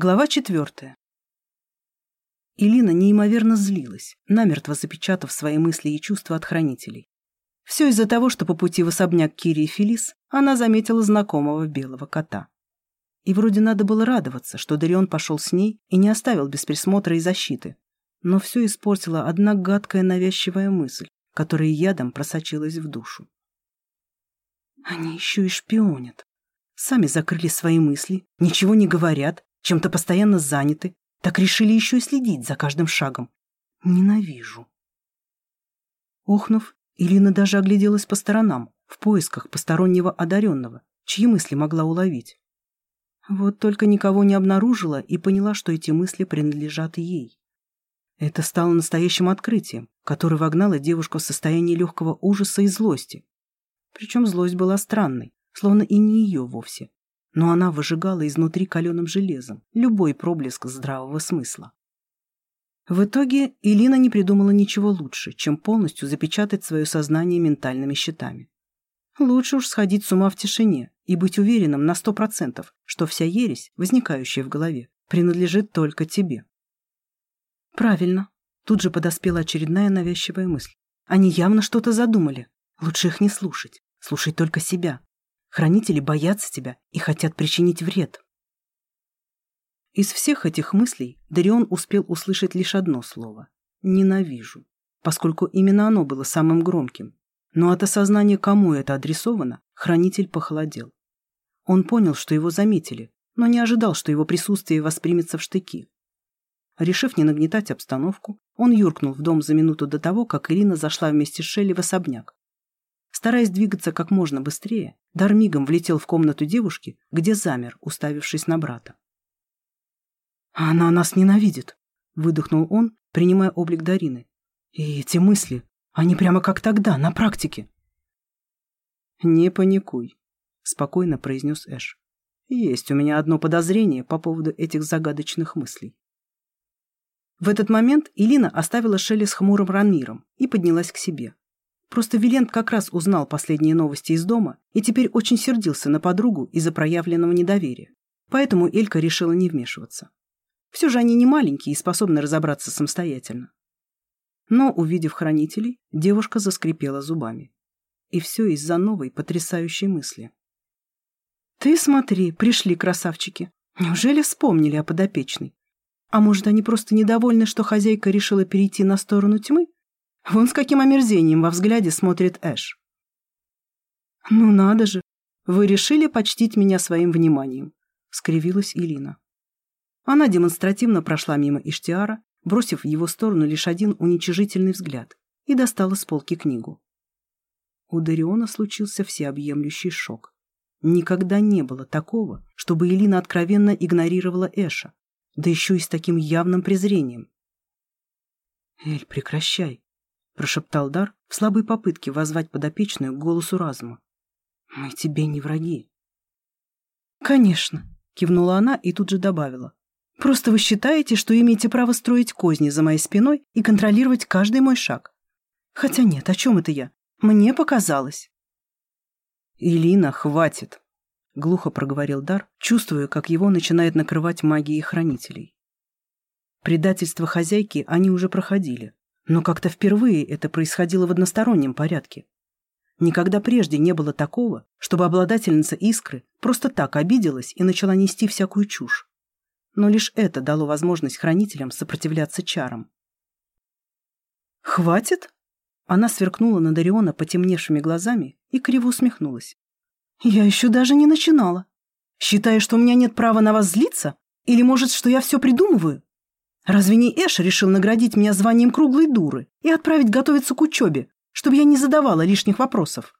Глава четвертая. Илина неимоверно злилась, намертво запечатав свои мысли и чувства от хранителей. Все из-за того, что по пути в особняк Кири и Фелис она заметила знакомого белого кота. И вроде надо было радоваться, что Дарион пошел с ней и не оставил без присмотра и защиты. Но все испортила одна гадкая навязчивая мысль, которая ядом просочилась в душу. Они еще и шпионят. Сами закрыли свои мысли, ничего не говорят, чем-то постоянно заняты, так решили еще и следить за каждым шагом. Ненавижу. Охнув, Ирина даже огляделась по сторонам, в поисках постороннего одаренного, чьи мысли могла уловить. Вот только никого не обнаружила и поняла, что эти мысли принадлежат ей. Это стало настоящим открытием, которое вогнало девушку в состояние легкого ужаса и злости. Причем злость была странной, словно и не ее вовсе, но она выжигала изнутри каленым железом любой проблеск здравого смысла. В итоге Илина не придумала ничего лучше, чем полностью запечатать свое сознание ментальными щитами. Лучше уж сходить с ума в тишине и быть уверенным на сто процентов, что вся ересь, возникающая в голове, принадлежит только тебе. Правильно. Тут же подоспела очередная навязчивая мысль. Они явно что-то задумали. Лучше их не слушать. Слушай только себя. Хранители боятся тебя и хотят причинить вред. Из всех этих мыслей Дарион успел услышать лишь одно слово — «ненавижу», поскольку именно оно было самым громким. Но от осознания, кому это адресовано, хранитель похолодел. Он понял, что его заметили, но не ожидал, что его присутствие воспримется в штыки. Решив не нагнетать обстановку, он юркнул в дом за минуту до того, как Ирина зашла вместе с Шелли в особняк. Стараясь двигаться как можно быстрее, Дар мигом влетел в комнату девушки, где замер, уставившись на брата. «Она нас ненавидит», — выдохнул он, принимая облик Дарины. «И эти мысли, они прямо как тогда, на практике». «Не паникуй», — спокойно произнес Эш. «Есть у меня одно подозрение по поводу этих загадочных мыслей». В этот момент Илина оставила Шелли с хмурым Ранмиром и поднялась к себе. Просто Вилент как раз узнал последние новости из дома и теперь очень сердился на подругу из-за проявленного недоверия. Поэтому Элька решила не вмешиваться. Все же они не маленькие и способны разобраться самостоятельно. Но, увидев хранителей, девушка заскрипела зубами. И все из-за новой потрясающей мысли. «Ты смотри, пришли красавчики. Неужели вспомнили о подопечной? А может, они просто недовольны, что хозяйка решила перейти на сторону тьмы? Вон с каким омерзением во взгляде смотрит Эш. «Ну надо же, вы решили почтить меня своим вниманием», — скривилась Илина. Она демонстративно прошла мимо Иштиара, бросив в его сторону лишь один уничижительный взгляд, и достала с полки книгу. У Дариона случился всеобъемлющий шок. Никогда не было такого, чтобы Илина откровенно игнорировала Эша, да еще и с таким явным презрением. «Эль, прекращай!» Прошептал Дар в слабой попытке воззвать подопечную к голосу разума. «Мы тебе не враги». «Конечно», — кивнула она и тут же добавила. «Просто вы считаете, что имеете право строить козни за моей спиной и контролировать каждый мой шаг. Хотя нет, о чем это я? Мне показалось». «Илина, хватит», — глухо проговорил Дар, чувствуя, как его начинает накрывать магией хранителей. Предательство хозяйки они уже проходили, но как-то впервые это происходило в одностороннем порядке. Никогда прежде не было такого, чтобы обладательница искры просто так обиделась и начала нести всякую чушь. Но лишь это дало возможность хранителям сопротивляться чарам. «Хватит?» Она сверкнула на Дариона потемневшими глазами и криво усмехнулась. «Я еще даже не начинала. Считаешь, что у меня нет права на вас злиться? Или, может, что я все придумываю?» Разве не Эш решил наградить меня званием круглой дуры и отправить готовиться к учебе, чтобы я не задавала лишних вопросов?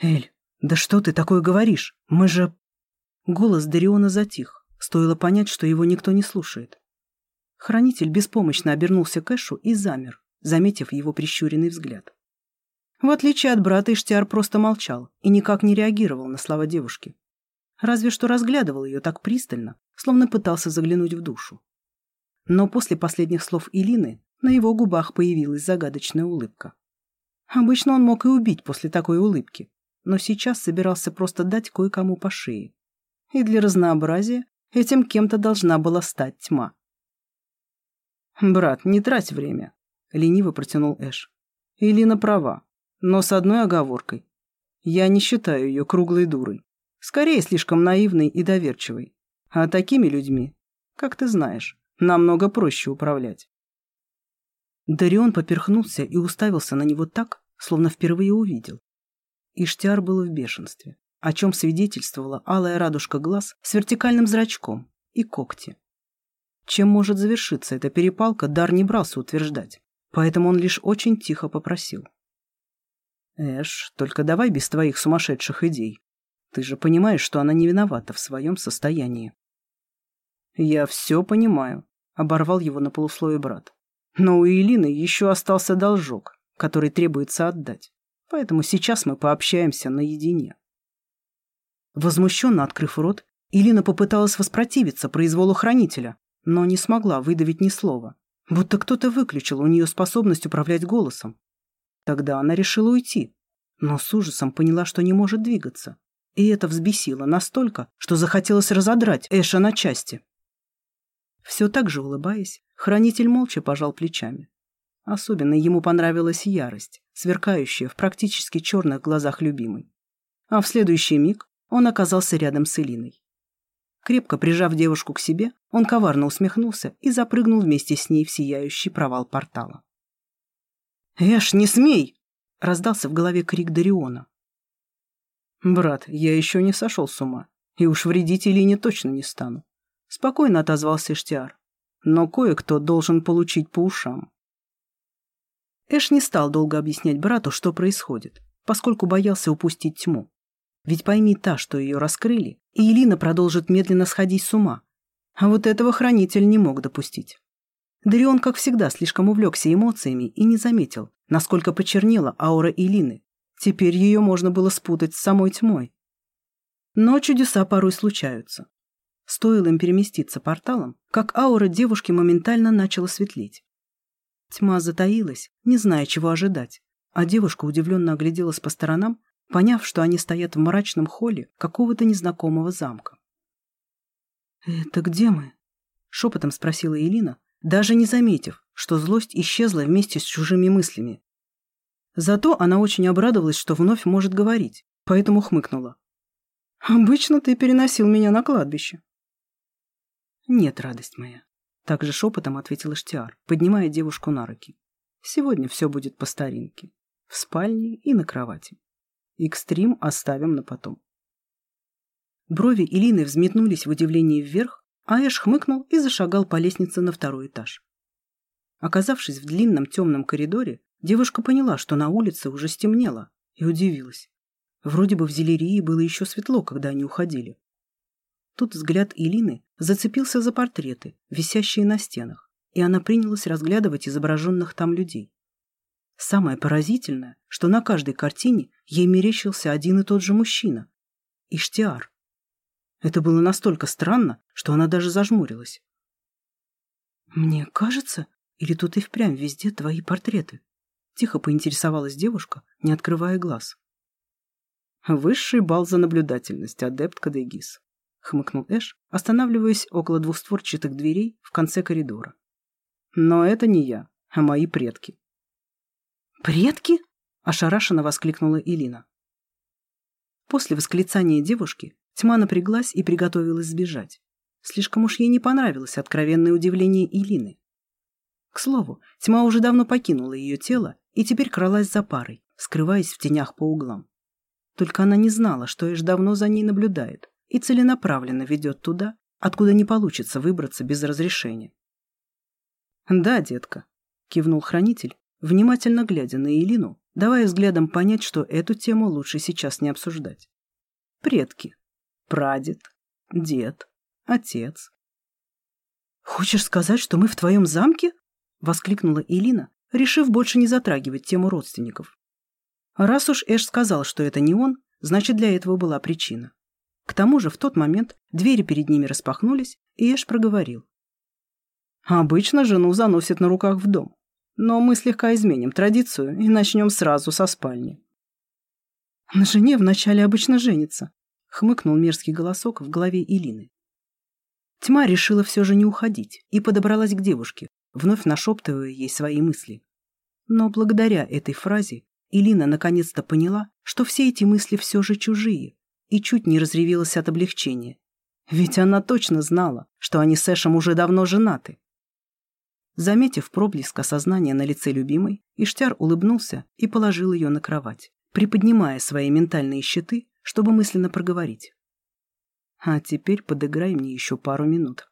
Эль, да что ты такое говоришь? Мы же... Голос Дариона затих. Стоило понять, что его никто не слушает. Хранитель беспомощно обернулся к Эшу и замер, заметив его прищуренный взгляд. В отличие от брата, Иштиар просто молчал и никак не реагировал на слова девушки. Разве что разглядывал ее так пристально, словно пытался заглянуть в душу. Но после последних слов Илины на его губах появилась загадочная улыбка. Обычно он мог и убить после такой улыбки, но сейчас собирался просто дать кое-кому по шее. И для разнообразия Этим кем-то должна была стать тьма. «Брат, не трать время», — лениво протянул Эш. «Илина права, но с одной оговоркой. Я не считаю ее круглой дурой. Скорее, слишком наивной и доверчивой. А такими людьми, как ты знаешь, намного проще управлять». Дарион поперхнулся и уставился на него так, словно впервые увидел. Иштиар был в бешенстве, о чем свидетельствовала алая радужка глаз с вертикальным зрачком и когти. Чем может завершиться эта перепалка, Дар не брался утверждать, поэтому он лишь очень тихо попросил. «Эш, только давай без твоих сумасшедших идей. Ты же понимаешь, что она не виновата в своем состоянии». «Я все понимаю», — оборвал его на полусловие брат. «Но у Элины еще остался должок, который требуется отдать поэтому сейчас мы пообщаемся наедине. Возмущенно открыв рот, Илина попыталась воспротивиться произволу хранителя, но не смогла выдавить ни слова, будто кто-то выключил у нее способность управлять голосом. Тогда она решила уйти, но с ужасом поняла, что не может двигаться. И это взбесило настолько, что захотелось разодрать Эша на части. Все так же улыбаясь, хранитель молча пожал плечами. Особенно ему понравилась ярость, сверкающая в практически черных глазах любимой. А в следующий миг он оказался рядом с Элиной. Крепко прижав девушку к себе, он коварно усмехнулся и запрыгнул вместе с ней в сияющий провал портала. «Эш, не смей!» — раздался в голове крик Дариона. «Брат, я еще не сошел с ума, и уж вредить Элине точно не стану», — спокойно отозвался Эштиар. «Но кое-кто должен получить по ушам». Эш не стал долго объяснять брату, что происходит, поскольку боялся упустить тьму. Ведь пойми та, что ее раскрыли, и Елина продолжит медленно сходить с ума. А вот этого хранитель не мог допустить. Дарион, как всегда, слишком увлекся эмоциями и не заметил, насколько почернела аура Илины. Теперь ее можно было спутать с самой тьмой. Но чудеса порой случаются. Стоило им переместиться порталом, как аура девушки моментально начала светлеть. Тьма затаилась, не зная, чего ожидать, а девушка удивленно огляделась по сторонам, поняв, что они стоят в мрачном холле какого-то незнакомого замка. «Это где мы?» — шепотом спросила Элина, даже не заметив, что злость исчезла вместе с чужими мыслями. Зато она очень обрадовалась, что вновь может говорить, поэтому хмыкнула. «Обычно ты переносил меня на кладбище». «Нет, радость моя, также шепотом ответил Иштиар, поднимая девушку на руки. Сегодня все будет по старинке. В спальне и на кровати. Экстрим оставим на потом. Брови Илины взметнулись в удивлении вверх, а Эш хмыкнул и зашагал по лестнице на второй этаж. Оказавшись в длинном темном коридоре, девушка поняла, что на улице уже стемнело, и удивилась. Вроде бы в Зелерии было еще светло, когда они уходили. Тут взгляд Илины зацепился за портреты, висящие на стенах, и она принялась разглядывать изображенных там людей. Самое поразительное, что на каждой картине ей мерещился один и тот же мужчина — Иштиар. Это было настолько странно, что она даже зажмурилась. «Мне кажется, или тут и впрямь везде твои портреты?» Тихо поинтересовалась девушка, не открывая глаз. Высший бал за наблюдательность, адепт Кадегис. — хмыкнул Эш, останавливаясь около двухстворчатых дверей в конце коридора. «Но это не я, а мои предки». «Предки?» — ошарашенно воскликнула Илина. После восклицания девушки тьма напряглась и приготовилась сбежать. Слишком уж ей не понравилось откровенное удивление Илины. К слову, тьма уже давно покинула ее тело и теперь кралась за парой, скрываясь в тенях по углам. Только она не знала, что Эш давно за ней наблюдает и целенаправленно ведет туда, откуда не получится выбраться без разрешения. «Да, детка», — кивнул хранитель, внимательно глядя на Элину, давая взглядом понять, что эту тему лучше сейчас не обсуждать. «Предки. Прадед. Дед. Отец». «Хочешь сказать, что мы в твоем замке?» — воскликнула Элина, решив больше не затрагивать тему родственников. Раз уж Эш сказал, что это не он, значит, для этого была причина. К тому же в тот момент двери перед ними распахнулись, и Эш проговорил. «Обычно жену заносят на руках в дом, но мы слегка изменим традицию и начнем сразу со спальни». «На жене вначале обычно женится», — хмыкнул мерзкий голосок в голове Илины. Тьма решила все же не уходить и подобралась к девушке, вновь нашептывая ей свои мысли. Но благодаря этой фразе Илина наконец-то поняла, что все эти мысли все же чужие, и чуть не разревелась от облегчения. Ведь она точно знала, что они с Эшем уже давно женаты. Заметив проблеск осознания на лице любимой, Иштяр улыбнулся и положил ее на кровать, приподнимая свои ментальные щиты, чтобы мысленно проговорить. «А теперь подыграй мне еще пару минут».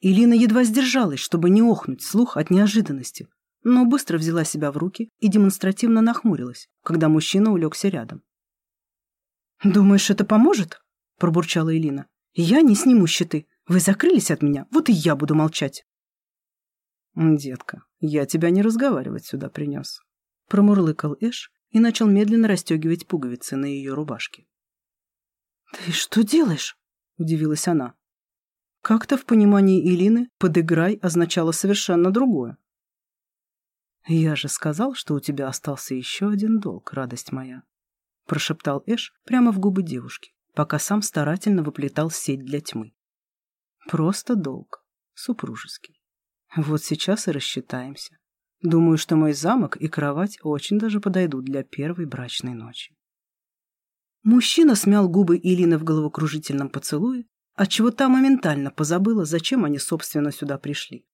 Илина едва сдержалась, чтобы не охнуть слух от неожиданности, но быстро взяла себя в руки и демонстративно нахмурилась, когда мужчина улегся рядом. «Думаешь, это поможет?» – пробурчала Элина. «Я не сниму щиты. Вы закрылись от меня, вот и я буду молчать». «Детка, я тебя не разговаривать сюда принес», — промурлыкал Эш и начал медленно расстегивать пуговицы на ее рубашке. «Ты что делаешь?» — удивилась она. Как-то в понимании Илины «подыграй» означало совершенно другое. «Я же сказал, что у тебя остался еще один долг, радость моя», — прошептал Эш прямо в губы девушки, пока сам старательно выплетал сеть для тьмы. «Просто долг, супружеский. Вот сейчас и рассчитаемся. Думаю, что мой замок и кровать очень даже подойдут для первой брачной ночи. Мужчина смял губы Илины в головокружительном поцелуе, отчего та моментально позабыла, зачем они, собственно, сюда пришли.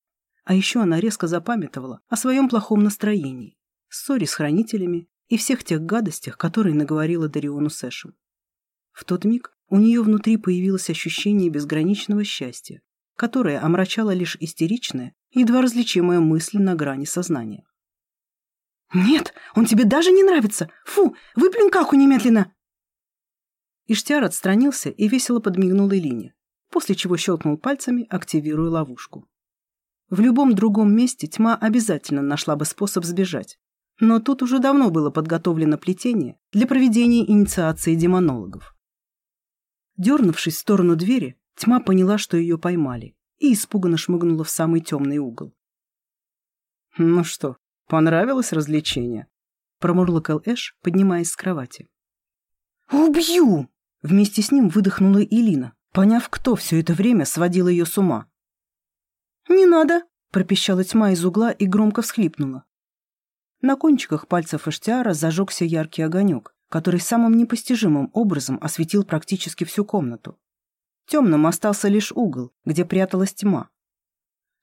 А еще она резко запамятовала о своем плохом настроении, ссоре с хранителями и всех тех гадостях, которые наговорила Дариону Сэшем. В тот миг у нее внутри появилось ощущение безграничного счастья, которое омрачало лишь истеричная, едва различимая мысль на грани сознания. «Нет, он тебе даже не нравится! Фу, выплюнь каку немедленно!» Иштяр отстранился и весело подмигнул Элине, после чего щелкнул пальцами, активируя ловушку. В любом другом месте тьма обязательно нашла бы способ сбежать, но тут уже давно было подготовлено плетение для проведения инициации демонологов. Дернувшись в сторону двери, тьма поняла, что ее поймали, и испуганно шмыгнула в самый темный угол. «Ну что, понравилось развлечение?» — промурлыкал Эш, поднимаясь с кровати. «Убью!» — вместе с ним выдохнула Илина, поняв, кто все это время сводил ее с ума. «Не надо!» — пропищала тьма из угла и громко всхлипнула. На кончиках пальцев Эштиара зажегся яркий огонек, который самым непостижимым образом осветил практически всю комнату. Темным остался лишь угол, где пряталась тьма.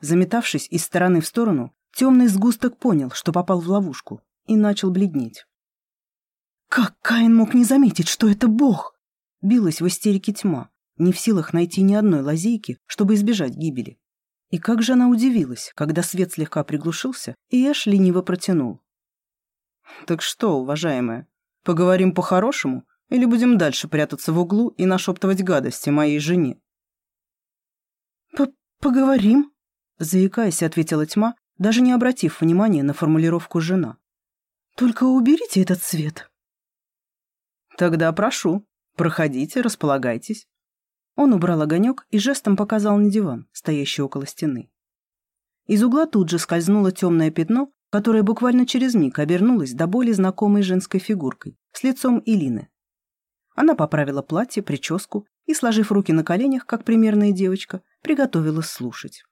Заметавшись из стороны в сторону, темный сгусток понял, что попал в ловушку, и начал бледнеть. «Как Каин мог не заметить, что это Бог?» Билась в истерике тьма, не в силах найти ни одной лазейки, чтобы избежать гибели. И как же она удивилась, когда свет слегка приглушился, и Эш лениво протянул. «Так что, уважаемая, поговорим по-хорошему или будем дальше прятаться в углу и нашептывать гадости моей жене?» «Поговорим», — заикаясь, ответила тьма, даже не обратив внимания на формулировку «жена». «Только уберите этот свет». «Тогда прошу, проходите, располагайтесь». Он убрал огонек и жестом показал на диван, стоящий около стены. Из угла тут же скользнуло темное пятно, которое буквально через миг обернулось до боли знакомой женской фигуркой с лицом Илины. Она поправила платье, прическу и, сложив руки на коленях, как примерная девочка, приготовилась слушать.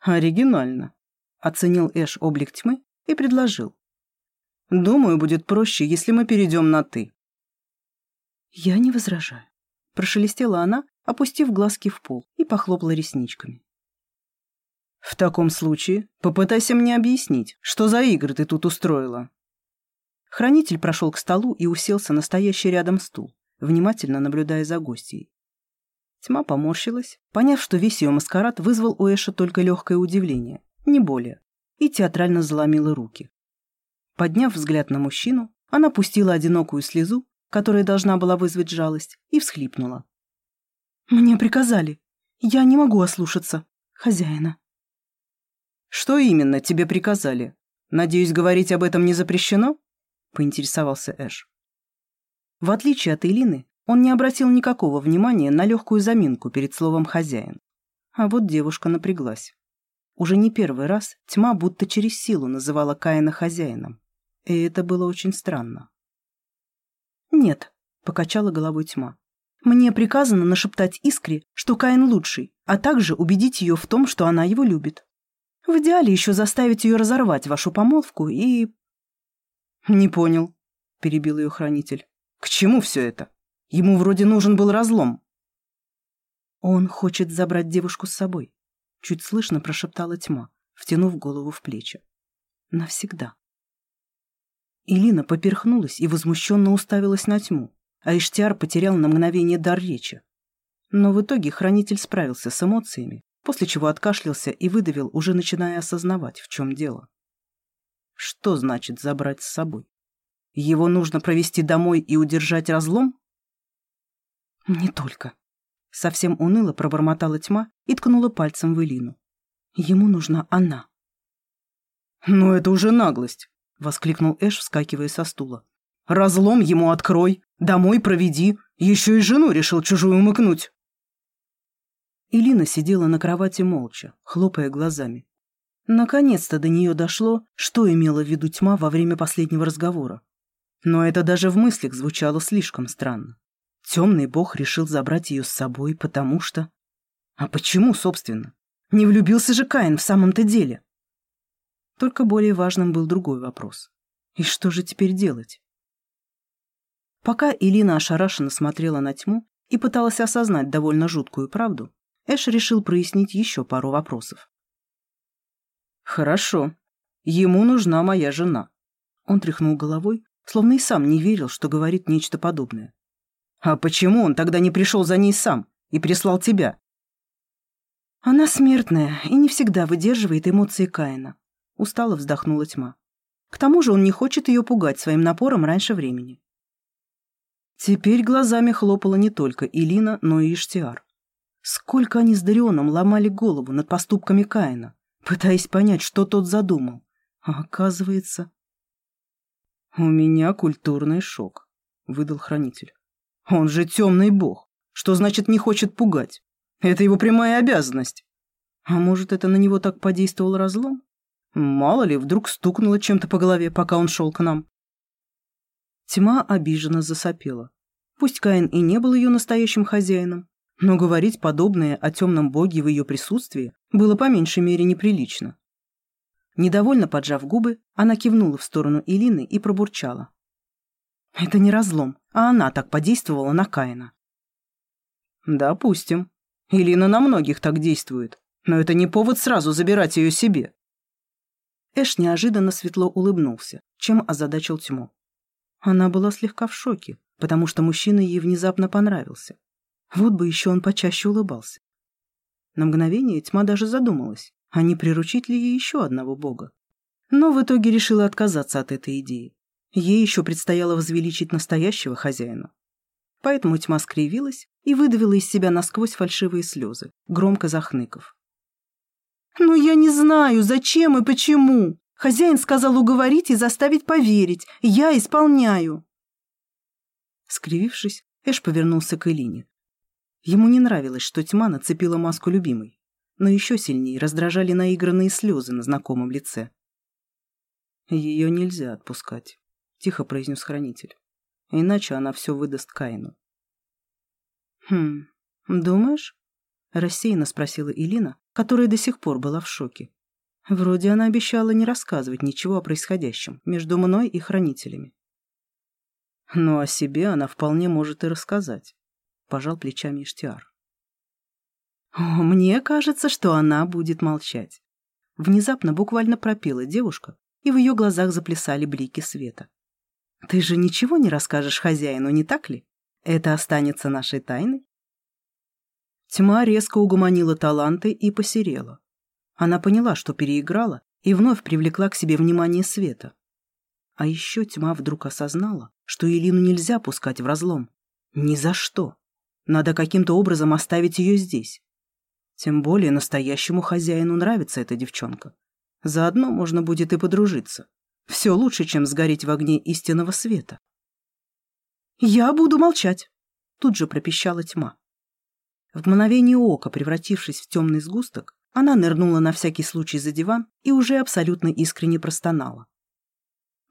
«Оригинально», — оценил Эш облик тьмы и предложил. «Думаю, будет проще, если мы перейдем на «ты». «Я не возражаю», — прошелестела она, опустив глазки в пол и похлопала ресничками. «В таком случае попытайся мне объяснить, что за игры ты тут устроила?» Хранитель прошел к столу и уселся на стоящий рядом стул, внимательно наблюдая за гостьей. Тьма поморщилась, поняв, что весь ее маскарад вызвал у Эша только легкое удивление, не более, и театрально заломила руки. Подняв взгляд на мужчину, она пустила одинокую слезу, которая должна была вызвать жалость, и всхлипнула. «Мне приказали. Я не могу ослушаться. Хозяина». «Что именно тебе приказали? Надеюсь, говорить об этом не запрещено?» поинтересовался Эш. В отличие от Элины, он не обратил никакого внимания на легкую заминку перед словом «хозяин». А вот девушка напряглась. Уже не первый раз тьма будто через силу называла Каина хозяином. И это было очень странно. «Нет», — покачала головой тьма. Мне приказано нашептать Искре, что Каин лучший, а также убедить ее в том, что она его любит. В идеале еще заставить ее разорвать вашу помолвку и...» «Не понял», — перебил ее хранитель. «К чему все это? Ему вроде нужен был разлом». «Он хочет забрать девушку с собой», — чуть слышно прошептала тьма, втянув голову в плечи. «Навсегда». Илина поперхнулась и возмущенно уставилась на тьму, а Иштиар потерял на мгновение дар речи. Но в итоге хранитель справился с эмоциями, после чего откашлялся и выдавил, уже начиная осознавать, в чем дело. Что значит забрать с собой? Его нужно провести домой и удержать разлом? Не только. Совсем уныло пробормотала тьма и ткнула пальцем в Элину. Ему нужна она. «Но это уже наглость!» — воскликнул Эш, вскакивая со стула. «Разлом ему открой, домой проведи, еще и жену решил чужую умыкнуть!» Илина сидела на кровати молча, хлопая глазами. Наконец-то до нее дошло, что имела в виду тьма во время последнего разговора. Но это даже в мыслях звучало слишком странно. Темный бог решил забрать ее с собой, потому что... А почему, собственно? Не влюбился же Каин в самом-то деле? Только более важным был другой вопрос. И что же теперь делать? Пока Илина ошарашенно смотрела на тьму и пыталась осознать довольно жуткую правду, Эш решил прояснить еще пару вопросов. «Хорошо. Ему нужна моя жена». Он тряхнул головой, словно и сам не верил, что говорит нечто подобное. «А почему он тогда не пришел за ней сам и прислал тебя?» «Она смертная и не всегда выдерживает эмоции Каина», — устало вздохнула тьма. «К тому же он не хочет ее пугать своим напором раньше времени». Теперь глазами хлопала не только Илина, но и Иштиар. Сколько они с Дарионом ломали голову над поступками Каина пытаясь понять, что тот задумал. А оказывается... «У меня культурный шок», — выдал хранитель. «Он же темный бог. Что значит не хочет пугать? Это его прямая обязанность. А может, это на него так подействовал разлом? Мало ли, вдруг стукнуло чем-то по голове, пока он шел к нам». Тьма обиженно засопела. Пусть Каин и не был ее настоящим хозяином, но говорить подобное о темном боге в ее присутствии было по меньшей мере неприлично. Недовольно поджав губы, она кивнула в сторону Илины и пробурчала. «Это не разлом, а она так подействовала на Каина». «Допустим. Илина на многих так действует, но это не повод сразу забирать ее себе». Эш неожиданно светло улыбнулся, чем озадачил тьму. Она была слегка в шоке, потому что мужчина ей внезапно понравился. Вот бы еще он почаще улыбался. На мгновение тьма даже задумалась, а не приручить ли ей еще одного бога. Но в итоге решила отказаться от этой идеи. Ей еще предстояло возвеличить настоящего хозяина. Поэтому тьма скривилась и выдавила из себя насквозь фальшивые слезы, громко захныков. «Ну я не знаю, зачем и почему. Хозяин сказал уговорить и заставить поверить. Я исполняю». Скривившись, Эш повернулся к Элине, Ему не нравилось, что тьма нацепила маску любимой, но еще сильнее раздражали наигранные слезы на знакомом лице. «Ее нельзя отпускать», — тихо произнес хранитель. «Иначе она все выдаст Каину». «Хм, думаешь?» — рассеянно спросила Илина, которая до сих пор была в шоке. Вроде она обещала не рассказывать ничего о происходящем между мной и хранителями. Но о себе она вполне может и рассказать пожал плечами Иштиар. «Мне кажется, что она будет молчать». Внезапно буквально пропела девушка, и в ее глазах заплясали блики света. «Ты же ничего не расскажешь хозяину, не так ли? Это останется нашей тайной?» Тьма резко угомонила таланты и посерела. Она поняла, что переиграла, и вновь привлекла к себе внимание света. А еще тьма вдруг осознала, что Елину нельзя пускать в разлом. Ни за что. Надо каким-то образом оставить ее здесь. Тем более настоящему хозяину нравится эта девчонка. Заодно можно будет и подружиться. Все лучше, чем сгореть в огне истинного света. «Я буду молчать», — тут же пропищала тьма. В мгновение ока, превратившись в темный сгусток, она нырнула на всякий случай за диван и уже абсолютно искренне простонала.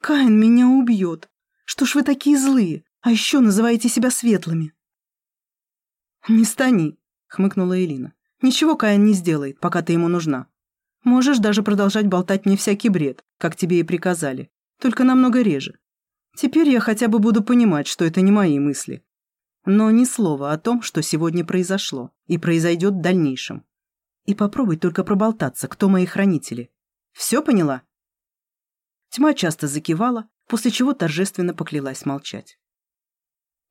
«Каин меня убьет! Что ж вы такие злые, а еще называете себя светлыми?» «Не стани», — хмыкнула Элина. «Ничего Каин не сделает, пока ты ему нужна. Можешь даже продолжать болтать мне всякий бред, как тебе и приказали, только намного реже. Теперь я хотя бы буду понимать, что это не мои мысли. Но ни слова о том, что сегодня произошло и произойдет в дальнейшем. И попробуй только проболтаться, кто мои хранители. Все поняла?» Тьма часто закивала, после чего торжественно поклялась молчать.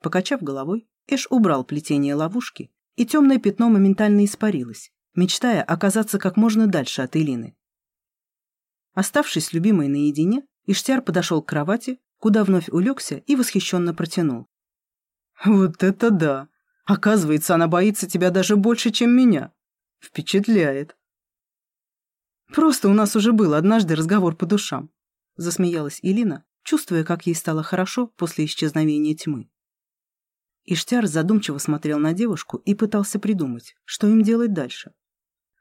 Покачав головой, Эш убрал плетение ловушки, и темное пятно моментально испарилось, мечтая оказаться как можно дальше от Элины. Оставшись любимой наедине, Иштяр подошел к кровати, куда вновь улегся и восхищенно протянул. «Вот это да! Оказывается, она боится тебя даже больше, чем меня. Впечатляет!» «Просто у нас уже был однажды разговор по душам», — засмеялась Илина, чувствуя, как ей стало хорошо после исчезновения тьмы. Иштяр задумчиво смотрел на девушку и пытался придумать, что им делать дальше.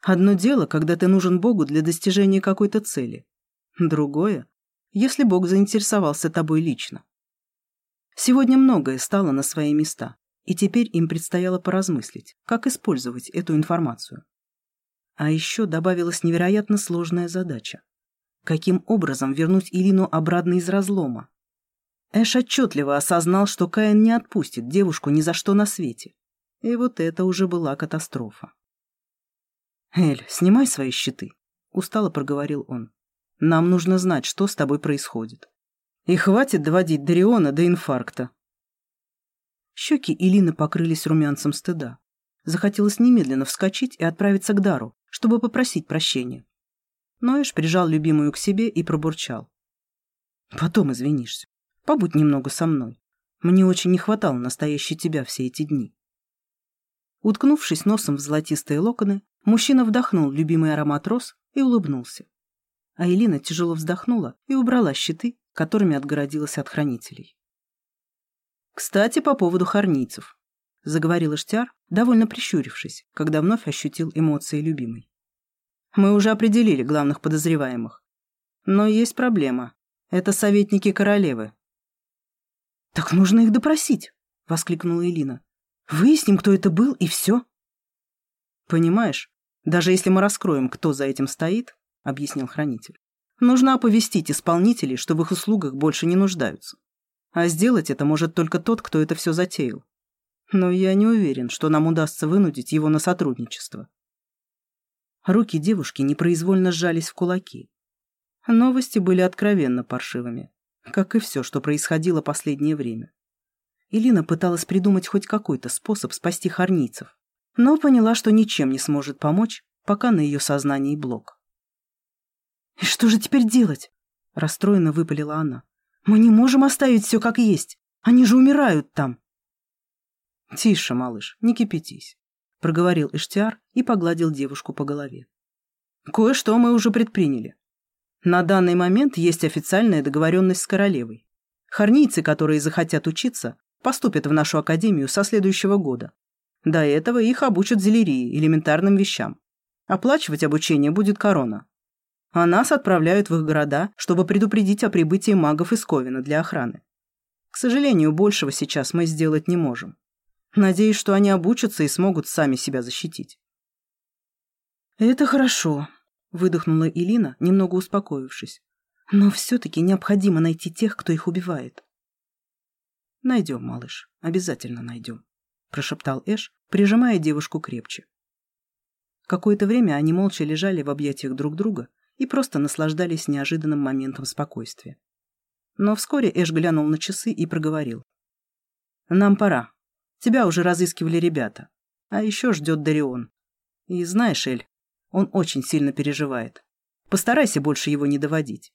Одно дело, когда ты нужен Богу для достижения какой-то цели. Другое, если Бог заинтересовался тобой лично. Сегодня многое стало на свои места, и теперь им предстояло поразмыслить, как использовать эту информацию. А еще добавилась невероятно сложная задача. Каким образом вернуть Илину обратно из разлома? Эш отчетливо осознал, что Каин не отпустит девушку ни за что на свете. И вот это уже была катастрофа. «Эль, снимай свои щиты», — устало проговорил он. «Нам нужно знать, что с тобой происходит. И хватит доводить Дариона до инфаркта». Щеки Илины покрылись румянцем стыда. Захотелось немедленно вскочить и отправиться к Дару, чтобы попросить прощения. Но Эш прижал любимую к себе и пробурчал. «Потом извинишься. Побудь немного со мной. Мне очень не хватало настоящей тебя все эти дни». Уткнувшись носом в золотистые локоны, мужчина вдохнул любимый аромат роз и улыбнулся. А Элина тяжело вздохнула и убрала щиты, которыми отгородилась от хранителей. «Кстати, по поводу харницев», — заговорил Иштяр, довольно прищурившись, когда вновь ощутил эмоции любимой. «Мы уже определили главных подозреваемых. Но есть проблема. Это советники королевы, «Так нужно их допросить», — воскликнула Элина. «Выясним, кто это был, и все». «Понимаешь, даже если мы раскроем, кто за этим стоит», — объяснил хранитель, «нужно оповестить исполнителей, что в их услугах больше не нуждаются. А сделать это может только тот, кто это все затеял. Но я не уверен, что нам удастся вынудить его на сотрудничество». Руки девушки непроизвольно сжались в кулаки. Новости были откровенно паршивыми как и все, что происходило последнее время. Илина пыталась придумать хоть какой-то способ спасти хорницев, но поняла, что ничем не сможет помочь, пока на ее сознании блок. «И что же теперь делать?» – расстроенно выпалила она. «Мы не можем оставить все как есть. Они же умирают там». «Тише, малыш, не кипятись», – проговорил Иштиар и погладил девушку по голове. «Кое-что мы уже предприняли. На данный момент есть официальная договоренность с королевой. Хорнийцы, которые захотят учиться, поступят в нашу академию со следующего года. До этого их обучат зелерии, элементарным вещам. Оплачивать обучение будет корона. А нас отправляют в их города, чтобы предупредить о прибытии магов из Ковина для охраны. К сожалению, большего сейчас мы сделать не можем. Надеюсь, что они обучатся и смогут сами себя защитить. «Это хорошо», Выдохнула Илина, немного успокоившись. Но все-таки необходимо найти тех, кто их убивает. Найдем, малыш, обязательно найдем, прошептал Эш, прижимая девушку крепче. Какое-то время они молча лежали в объятиях друг друга и просто наслаждались неожиданным моментом спокойствия. Но вскоре Эш глянул на часы и проговорил. «Нам пора. Тебя уже разыскивали ребята. А еще ждет Дарион. И знаешь, Эль, он очень сильно переживает. Постарайся больше его не доводить.